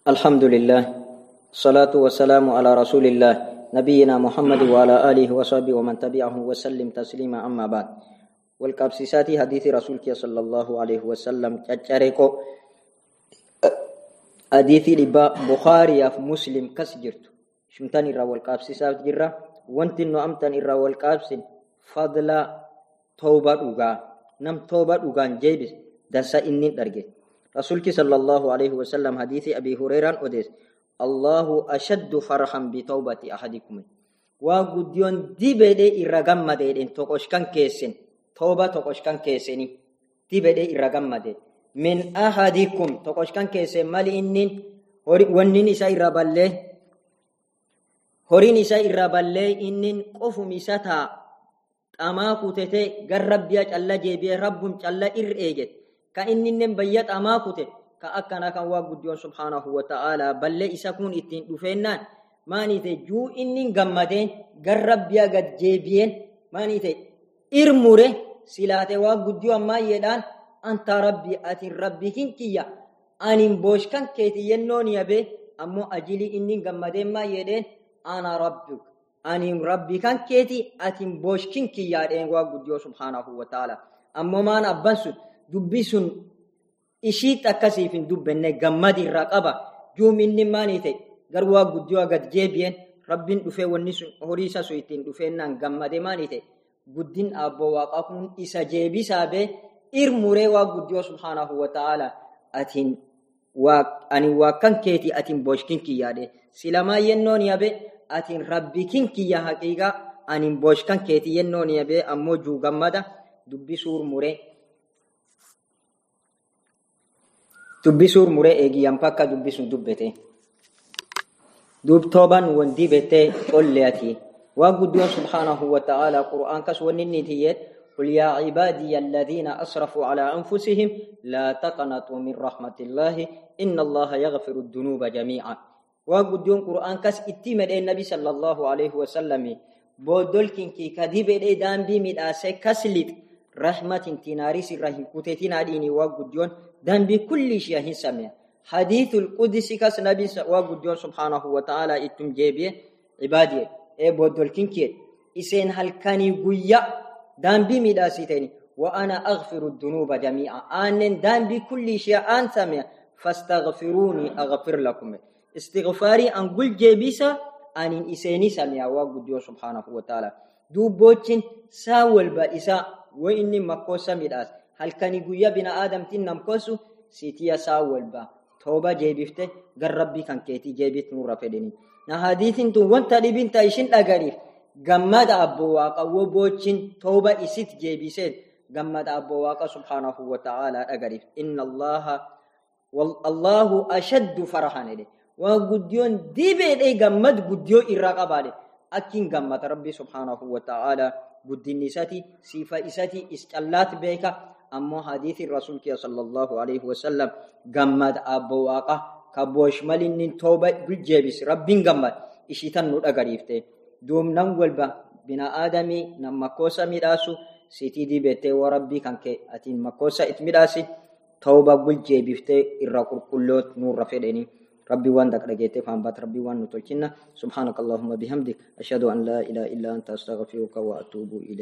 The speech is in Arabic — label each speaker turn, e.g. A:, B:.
A: الحمد لله الصلاة والسلام على رسول الله نبينا محمد وعلى آله وصحبه ومن تبعه وسلم تسليما أما بعد. والقابسيسات حديث رسولك صلى الله عليه وسلم تجاريكو حديث لبا بخاري في مسلم كسجرت شمتان الرا والقابسيسات جرا. وانت انو امتان الرا والقابسين فضل توبة دوغا نم توبة دوغان جيبس. دنسا إني درجة. رسولك صلى الله عليه وسلم حديث أبي هريرة أديس الله أشد فرحا بتوبة أحدكم وقديون دي بدي إرغم مدين توقشكن كيسن توبة توقشكن كيسني دي بدي إرغم مدين من أحدكم توقشكن كيسن مالي إنين ونين إسا إرابالله هورين إسا إرابالله إنين قفو مساتا أما كتتي قرب بياج الله جيبي ربهم الله إرئيجت ka inninnen bayyat amaa kute. Ka akkana kan waa guddiyoon subhaanahu wa ta'aalaa ballee isa kun ittiin dhufeennaan maaniite juu innin gammadeen gar rabbiya gad jeebiyeen maaniite irmure silaate waa guddiyoo ammaa jedhaan anta rabbi atin rabbi kin kiyya. Anin booshkan keeti yennoon yabe ammoo ajilii innin gammadeen maa jedheen ana rabbuk. Anin rabbi kan keeti atin booshkin kiyyaadheen waa guddiyoo subhaanahu wa ta'aalaa ammoo maan abban sun dubbi sun ishiit akkasiif hin dubbenne gammadi irraa qaba. Juum inni maanii ta'e gar waa guddiyoo gad jeebiyeen rabbiin dhufee wanni sun horii isa sun ittiin dhufeennaan gammade maanii ta'e guddin abboo waaqaa kun isa jeebisaa bee irmuree waa guddiyoo subhaanahu wa ta'ala atiin ani waa kan keeti atiin booshkin kiyyaadhe silamaa yennoon yabe? Atiin rabbi kin kiyya haqiiqaa anin booshkan keeti yennoon yabe? Ammoo juu gammada? Dubbi dubbisuur muree eegiyyan pakka dubbisuun dubbete. Dub tooban wanti bete colleati waan guddiyoon subhaanahu wa ta'ala qur'aan kas inni قل يا عبادي الذين أسرفوا على أنفسهم لا تقنطوا من رحمة الله إن الله يغفر الذنوب جميعا وقدون قرآن كس اتمد النبي صلى الله عليه وسلم بودل كي كذب دام بي مداسه كسلت رحمة تناريس الرحيم. كتتنا ديني وقدون ذنب كل شيء سمع حديث القدس كاس نبي وجود سبحانه وتعالى إتم جيبي. عبادي اي بودل كينكيت إسين هل كان يغيا ذنب ميداسيتني وأنا أغفر الذنوب جميعا. ان ذنب كل شيء آن سمع فاستغفروني أغفر لكم. استغفاري أن قل جيبيسا ان إسيني سمع وجود سبحانه وتعالى. دوبوچين ساول بائسا وإني مقوسة ملاس هل كان يقول بنا آدم تين نمقوسو سيتيا ساول با توبا جيبفته غر ربي كان كيتي جيبت نورا فدني نهاديثين تو وانتا لبين تايشين لغاريف غمد أبو واقع وبوچين توبة إسيت جيبسين غمد أبو واقع سبحانه وتعالى لغاريف إن الله والله أشد فرحان إلي وغديون ديبه إلي غمد غديو إراقا بالي. أكين غمد ربي سبحانه وتعالى subhaanahu wa ta'aalaa guddinni isati siifa isati is callaat beeka ammoo hadiithi rasuulkiya sallallahu alaihi wasallam gammad abbo waaqa ka boosh malinnin tooba guljeebis rabbiin gammad ishiitan nu dhagariifte duum nan walba bina aadamii nan makkoosa midhaasu sitii dibettee wa rabbii kan kee atiin makkoosa it midhaasi tooba ربي وان دك رجيتي فان بات ربي وان نتوكينا سبحانك اللهم بحمدك أشهد أن لا إله إلا أنت. أستغفرك وأتوب إليك.